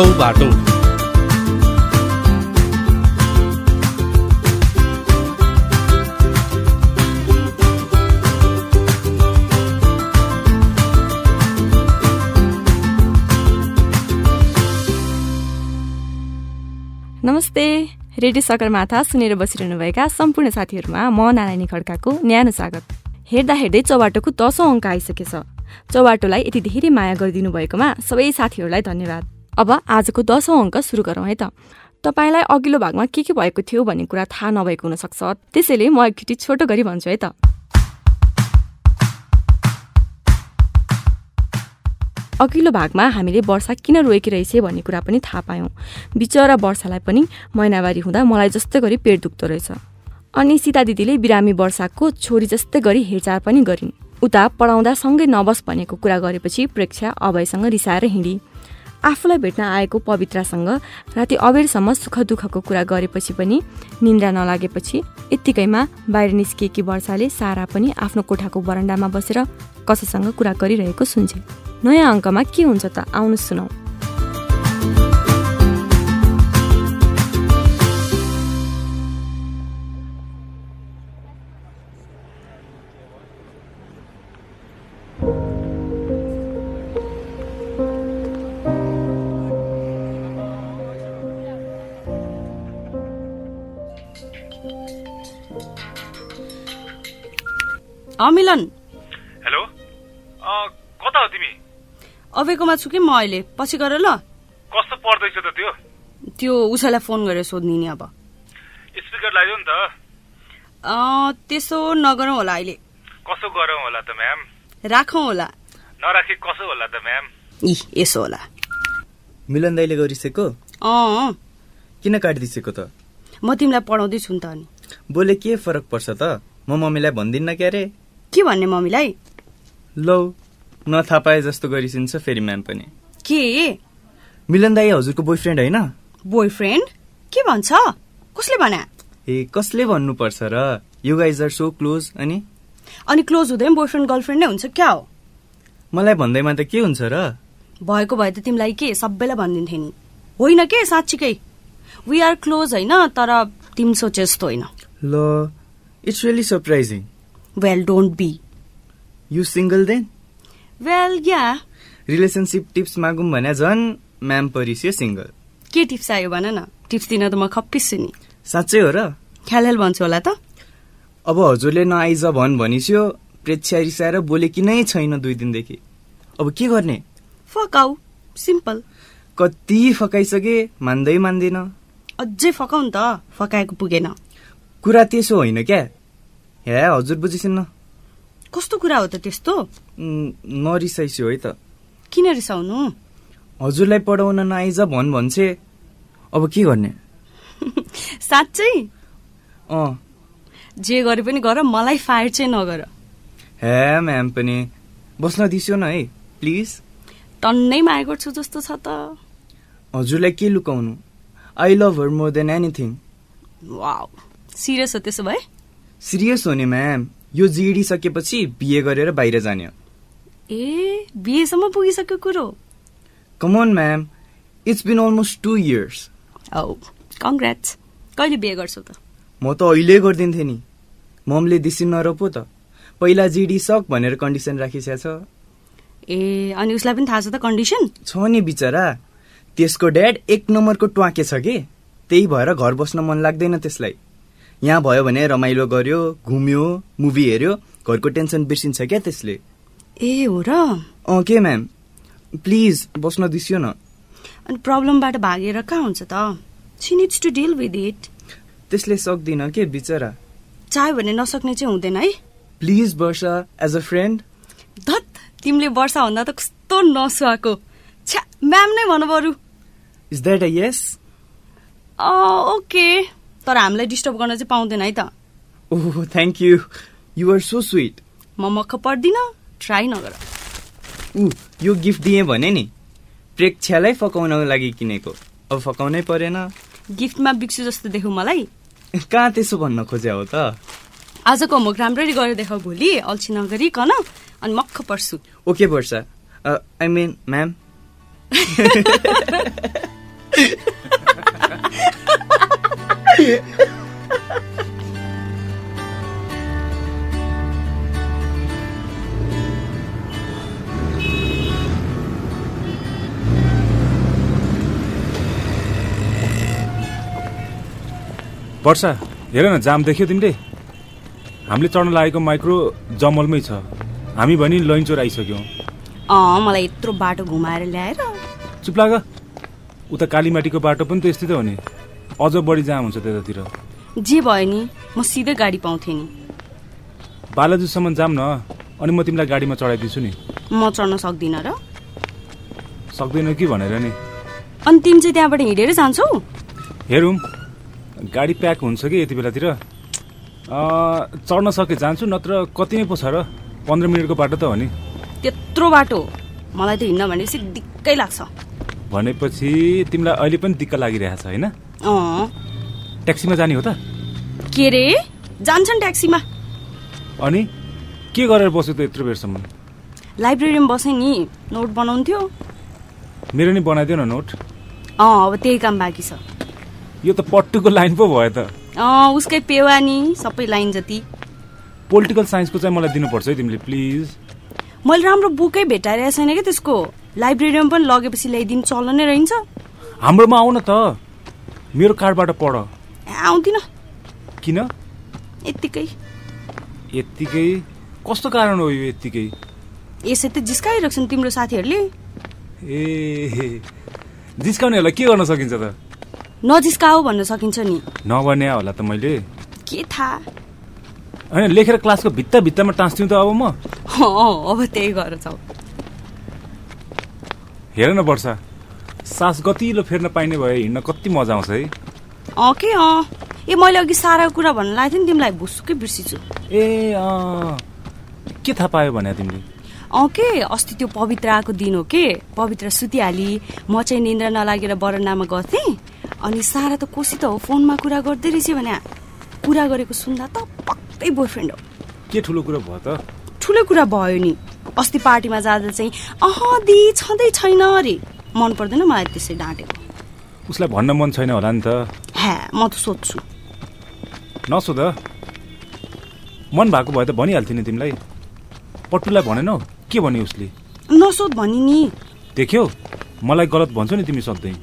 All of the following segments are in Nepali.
चौबाटो नमस्ते रेडियो सगरमाथा सुनेर बसिरहनुभएका सम्पूर्ण साथीहरूमा म नारायणी खड्काको न्यानो स्वागत। हेर्दा हेर्दै चौबाटोको दसौँ अङ्क आइसकेछ। चौबाटोलाई यति धेरै माया गरिदिनु भएकोमा सबै साथीहरूलाई धन्यवाद। अब आजको दसौँ अङ्क सुरु गरौँ है त। तपाईँलाई अघिल्लो भागमा के के भएको थियो भन्ने कुरा थाहा नभएको हुनसक्छ। त्यसैले म एकचोटि छोटो गरी भन्छु है त। अघिल्लो भागमा हामीले वर्षा किन रोएकी रहेछ भन्ने कुरा पनि थाहा पायौँ। बिचरा वर्षालाई पनि महिनावारी हुँदा मलाई जस्तै गरी पेट दुख्दो रहेछ। अनि सीता दिदीले बिरामी वर्षाको छोरी जस्तै गरी हेरचाह पनि गरिन्। उता पढाउँदा सँगै नबस भनेको कुरा गरेपछि प्रेक्षा अभयसँग रिसाएर हिँडी आफूलाई भेट्न आएको पवित्रासँग राति अबेरसम्म सुख दुःखको कुरा गरेपछि पनि निन्द्रा नलागेपछि यत्तिकैमा बाहिर निस्किएकी वर्षाले सारा पनि आफ्नो कोठाको बरन्डामा बसेर कसैसँग कुरा गरिरहेको सुन्छे। नयाँ अङ्कमा के हुन्छ त? आउनु सुनौ। मिलन हेलो? कता हो तिमी? अबेकोमा छु कि म अहिले? पछि गर ल। कस्तो पर्दैछ त त्यो? त्यो उसैलाई फोन गरेर सोध्ने नि अब। स्पिकर लगाइदियो नि त। अँ, त्यसो नगरौँ होला अहिले। कसो गरौँ होला त म्याम? राखौँ होला। नराखे कसो होला त म्याम? इ यसो होला। मिलन दाइले गरिसकेको? अँ किन काटिदिसेको त? म तिमीलाई पढाउँदैछु नि त अनि। बोले के फरक पर्छ त? म मम्मीलाई भन्दिनँ क्यारे? के भन्ने मम्मीलाई? लौ नथाहा पाए जस्तो गरिसिन्छ फेरि म्याम पनि। के? मिलन दाई हजुरको बोयफ्रेन्ड होइन? बोयफ्रेन्ड? के भन्छ? कसले भन्या ए कसले भन्नुपर्छ र? You guys are so close अनि? अनि क्लोज हुँदै बोयफ्रेन्ड गर्लफ्रेन्ड नै हुन्छ क्या हो? मलाई भन्दैमा त के हुन्छ र? भएको भए त तिमीलाई के सबैलाई भनिदिन्थे नि? होइन के साँच्चीकै? वी आर क्लोज होइन तर तिमी सोचे जस्तो होइन। ल it's really surprising well don't be you single then well ya relationship tips मागौँ भने झन् म्याम परिस्यो सिङ्गल के टिप्स आयो भन न? टिप्स दिन त म खप्पिस्छु नि। साँच्चै हो र? ख्याल ख्याल भन्छु होला त। अब हजुरले नआइज भन् भनिस्यो प्रेक्षा रिसाएर बोलेकी नै छैन दुई दिनदेखि। अब के गर्ने? फकाउ। सिम्पल कति फकाइसके? मान्दै मान्दिन। अझै फकाउ नि त। फकाएको पुगेन। कुरा त्यसो होइन क्या? हे हजुर बुझिसिन्न कस्तो कुरा हो त त्यस्तो उम्, नरिसाइस्यो है त किन रिसाउनु हजुरलाई पढाउन नआइज भन् भन्छे अब के गर्ने साँच्चै अँ जे गरे पनि गर मलाई फायर चाहिँ नगर हे म्याम पनि बस्न दिस्यो न है प्लिज टन्नै माया गर्छु जस्तो छ त हजुरलाई के लुकाउनु I love her more than anything wow serious हो त्यसो भए सिरियस हो नि म्याम। यो जिडी सकेपछि बिए गरेर बाहिर जाने हो। ए बिहेसम्म पुगिसक्यो कुरो? Come on ma'am it's been almost two years औ कङ्ग्रेट्स कहिले बिहे गर्छौ त? म त अहिले गरिदिन्थेँ नि। ममले दिसी नरोपो त। पहिला जिडी सक भनेर कन्डिसन राखिसकेको छ। ए अनि उसलाई पनि थाहा छ त कन्डिसन? छ नि बिचरा। त्यसको ड्याड एक नम्बरको ट्वाके छ कि। त्यही भएर घर बस्न मन लाग्दैन त्यसलाई। यहाँ भयो भने रमाइलो गर्यो घुम्यो मुभी हेऱ्यो। घरको टेन्सन बिर्सिन्छ क्या त्यसले। ए हो र? अँ के म्याम? प्लिज बस्न दिसियो न। अनि प्रब्लमबाट भागेर कहाँ हुन्छ त? She needs to deal with it त्यसले सक्दिन के बिचरा? चाह्यो भने नसक्ने चाहिँ हुँदैन है। Please Varsha as a friend धत तिमीले वर्षा भन्दा त कस्तो नसुहाएको छ्या म्याम नै भन बरु is that a yes okay. तर हामीलाई डिस्टर्ब गर्न चाहिँ पाउँदैन है त। ओह thank you you are so sweet म मक्ख पर्दिनँ ट्राई नगर। ऊ यो गिफ्ट दिएँ भने नि प्रेक्षालाई फकाउनको लागि किनेको। अब फकाउनै परेन। गिफ्टमा बिक्सु जस्तो देखौ मलाई। कहाँ त्यसो भन्न खोज्या हो त? आजको होमवर्क राम्ररी गरेर देखाउ भोलि अल्छी नगरिकन अनि मक्ख पर्छु। Okay Varsha. I mean ma'am Varsha हेर न जाम देख्यो तिमीले। हामीले चढ्न लागेको माइक्रो जमलमै छ। हामी भने लैनचोर आइसक्यौँ। अँ मलाई यत्रो बाटो घुमाएर ल्याएर। चुप लाग। उता कालीमाटीको बाटो पनि त यस्तै त हो नि। अझ बढी जाम हुन्छ त्यतातिर। जे भयो नि म सिधै गाडी पाउँथेँ नि। बालाजुसम्म जाम न अनि म तिमीलाई गाडीमा चढाइदिन्छु नि। म चढ्न सक्दिनँ र? सक्दैन कि भनेर नि। अनि तिमी चाहिँ त्यहाँबाट हिँडेर जान्छौ? हेरौँ गाडी प्याक हुन्छ कि यति बेलातिर? चढ्न सके जान्छु नत्र कति नै पो छ र? पन्ध्र मिनटको बाटो त हो नि। त्यत्रो बाटो। मलाई त हिँड्न भनेपछि दिक्कै लाग्छ। भनेपछि तिमीलाई अहिले पनि दिक्क लागिरहेछ होइन? अँ ट्याक्सीमा जाने हो त? के रे? जान्छन् ट्याक्सीमा। अनि के गरेर बस्यो त यत्रो बेरसम्म? लाइब्रेरीमा बसेँ नि नोट बनाउँथ्यो। मेरो नि बनाइदियो न नोट। अँ अब त्यही काम बाँकी छ। यो त पट्टुको लाइन पो भयो त। अँ उसकै पेवा नि सबै लाइन जति। पोलिटिकल साइन्सको चाहिँ मलाई दिनुपर्छ है तिमीले प्लिज। मैले राम्रो बुकै भेटाइरहेको छैन कि त्यसको? लाइब्रेरीमा पनि लगेपछि ल्याइदिनु चल्न नै रहन्छ। हाम्रोमा आउ न त। मेरो कार्डबाट पढ। आउँदिनँ। किन? यत्तिकै। यत्तिकै? कस्तो कारण हो यो यत्तिकै? यसै त जिस्काइरहेको तिम्रो साथीहरूले। ए जिस्काउनेहरूलाई के गर्न सकिन्छ त? नजिस्काऊ भन्न सकिन्छ नि। नभने होला त मैले। के थाहा होइन लेखेर क्लासको भित्ता भित्तामा टाँस्थ्यौँ त अब म। अब त्यही गरेर हेर न वर्षा सास गतिलो फेर्न पाइने भए हिँड्न कति मजा आउँछ है। अँ के अँ? ए मैले अघि साराको कुरा भन्नु लागेको थिएँ नि तिमीलाई भुसुकै बिर्सिछु। ए अँ के थाहा पायो भने तिमीले? अँ के? अस्ति त्यो पवित्र आएको दिन हो के? पवित्र सुतिहाली म चाहिँ निन्द्रा नलागेर बरन्डामा गर्थेँ। अनि सारा त कोसित हो फोनमा कुरा गर्दै रहेछ भने कुरा गरेको सुन्दा त पक्कै बोयफ्रेन्ड हो। के ठुलो कुरो भयो त? ठुलो कुरा भयो नि। अस्ति पार्टीमा जाँदा चाहिँ अह दि छँदै छैन अरे। मन पर्दैन मलाई त्यसै डाँटेको। उसलाई भन्न मन छैन होला नि त। ह्या म त सोध्छु। नसोध। मन भएको भए त भनिहाल्थ्यो नि तिमीलाई। पट्टुलाई भनेनौ के भन्यो उसले? नसोध भनि नि। देख्यौ मलाई गलत भन्छौ नि तिमी सधैँ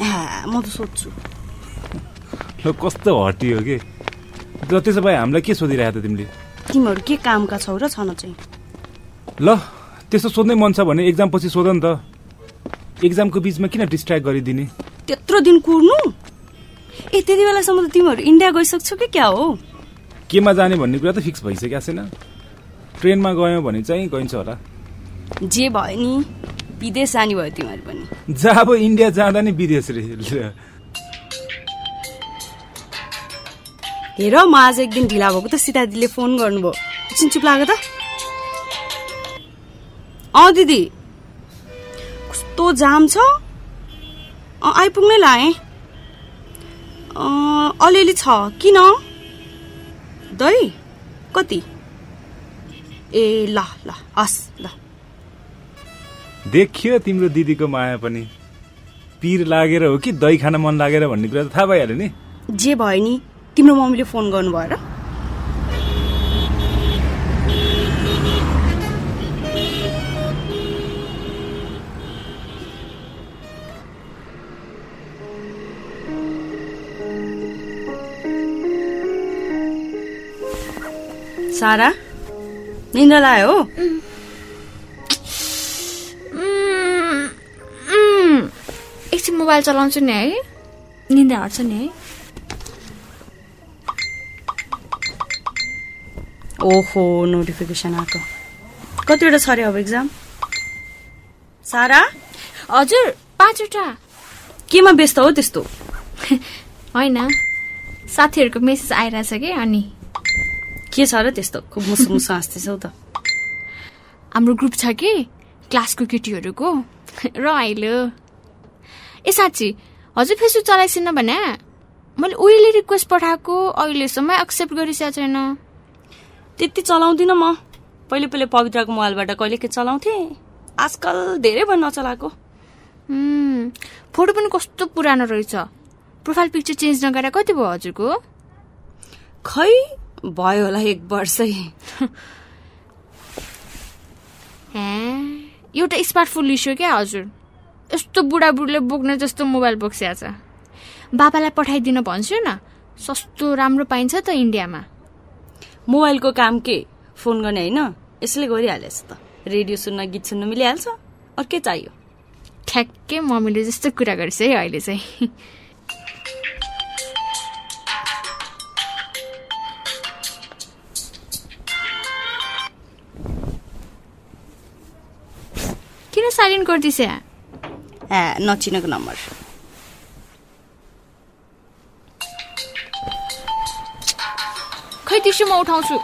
ह्या म त सोध्छु। ल कस्तो हटियो के? र त्यसो भए हामीलाई के सोधिरहेको त तिमीले? तिमीहरू के कामका छौ र छन चाहिँ? ल त्यस्तो सोध्नै मन छ भने एक्जाम पछि सोध नि त। एक्जामको बिचमा किन डिस्ट्र्याक्ट गरिदिने? त्यत्रो दिन कुर्नु? ए त्यति बेलासम्म त तिमीहरू इन्डिया गइसक्छौ कि क्या हो? केमा जाने भन्ने कुरा त फिक्स भइसकेको छैन। ट्रेनमा गयौँ भने चाहिँ गइन्छ होला। जे भयो नि विदेश जाने भयो तिमीहरू पनि। जहाँ अब इन्डिया जाँदा नि विदेश रे। हेर म आज एक दिन ढिला भएको त सीता दिदीले फोन गर्नुभयो। एकछिन चुप लाग्यो त। अँ दिदी। कस्तो जाम छ? आइपुग्नै लाएँ अँ, अलिअलि छ। किन? दही? कति? ए ल ल हस् ल। देखियो तिम्रो दिदीको माया पनि। पिर लागेर हो कि दही खान मन लागेर भन्ने कुरा त थाहा भइहाल्यो नि। जे भयो नि तिम्रो मम्मीले फोन गर्नुभयो र? सारा? निन्द्रा लायो हो एकछिन मोबाइल चलाउँछु नि है। निन्द्रा हट्छ नि है। ओहो नोटिफिकेसन आएको। कतिवटा छ अरे अब एक्जाम सारा? हजुर पाँचवटा। केमा व्यस्त हो त्यस्तो? होइन। साथीहरूको मेसेज आइरहेछ कि अनि? के छ र त्यस्तो? खुब मुसु मुसु हाँस्दैछौ त। हाम्रो ग्रुप छ कि? क्लासको केटीहरूको। र आइलो ए साँच्ची हजुर फेसबुक चलाइसिन भने? मैले उहिले रिक्वेस्ट पठाएको अहिलेसम्म एक्सेप्ट गरिसकेको छैन। त्यति चलाउँदिनँ म। पहिले पहिले पवित्रको मोबाइलबाट कहिले के चलाउँथेँ। आजकल धेरै भयो नचलाएको। फोटो पनि कस्तो पुरानो रहेछ। प्रोफाइल पिक्चर चेन्ज नगरेर कति भयो हजुरको? खै भयो होला एक वर्षै। एउटा स्मार्टफोन लिस्यो क्या हजुर? यस्तो बुढाबुढीले बोक्ने जस्तो मोबाइल बोक्सिया छ बाबालाई पठाइदिन भन्छु न। सस्तो राम्रो पाइन्छ त इन्डियामा। मोबाइलको काम के? फोन गर्ने होइन? यसले गरिहालेछ त रेडियो सुन्न गीत सुन्न मिलिहाल्छ। अरू के चाहियो। ठ्याक्कै मम्मीले जस्तो कुरा गरिस् है अहिले चाहिँ। गरिदिस। या ए नचिनेको नम्बर। खै त्यसो म उठाउँछु।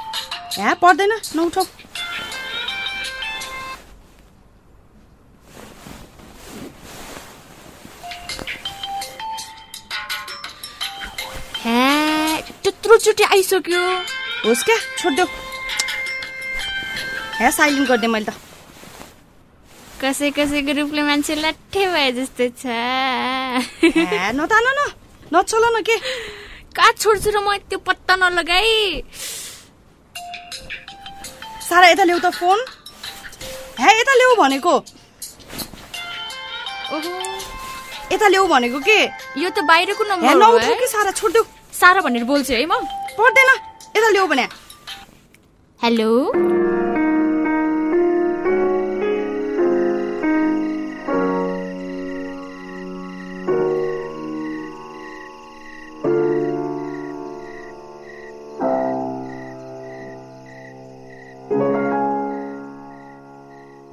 ए पर्दैन नउठाउ हे त्यत्रोचोटि आइसक्यो। होस् क्या छोडिदेऊ। ए साइलेन्ट गरिदिएँ मैले त। कसै कसैको रूपले मान्छे लट्ठे भए जस्तो छ। नतान न नचल न के? कहाँ छोड्छु र म त्यो पत्ता नलगाई? सारा यता ल्याऊ त फोन। हे यता ल्याऊ भनेको। ओहो। यता ल्याऊ भनेको के? यो त बाहिरको नम्बर कि सारा छोडिदेऊ सारा भनेर बोल्छु है म। पर्दैन यता ल्याऊ भने। हेलो?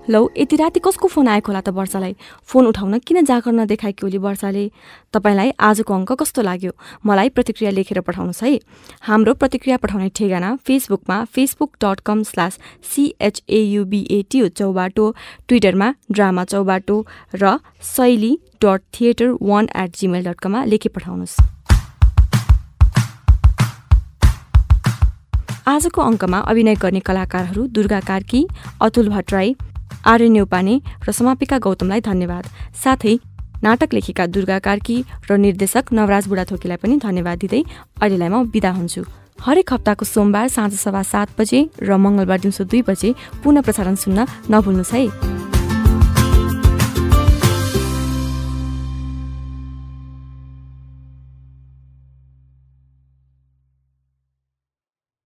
लौ यति राति कसको फोन आएको होला त वर्षालाई? फोन उठाउन किन जागर नदेखाएकी ओली वर्षाले? तपाईँलाई आजको अङ्क कस्तो लाग्यो? मलाई प्रतिक्रिया लेखेर पठाउनुहोस् है। हाम्रो प्रतिक्रिया पठाउने ठेगाना फेसबुकमा Facebook dot com slash CHAUBAT Chaubato ट्विटरमा ड्रामा चौबाटो र Shaili dot theatre one at Gmail dot कममा लेखी पठाउनुहोस्। आजको अङ्कमा अभिनय गर्ने कलाकारहरू दुर्गा कार्की अतुल भट्टराई आर्य न्यौपाने र समापिका गौतमलाई धन्यवाद। साथै नाटक लेखेका दुर्गा कार्की र निर्देशक नवराज बुढाथोकीलाई पनि धन्यवाद दिँदै अहिलेलाई म बिदा हुन्छु। हरेक हप्ताको सोमबार साँझ सभा सात बजे र मङ्गलबार दिउँसो दुई बजे पुनः प्रसारण सुन्न नभुल्नुहोस् है।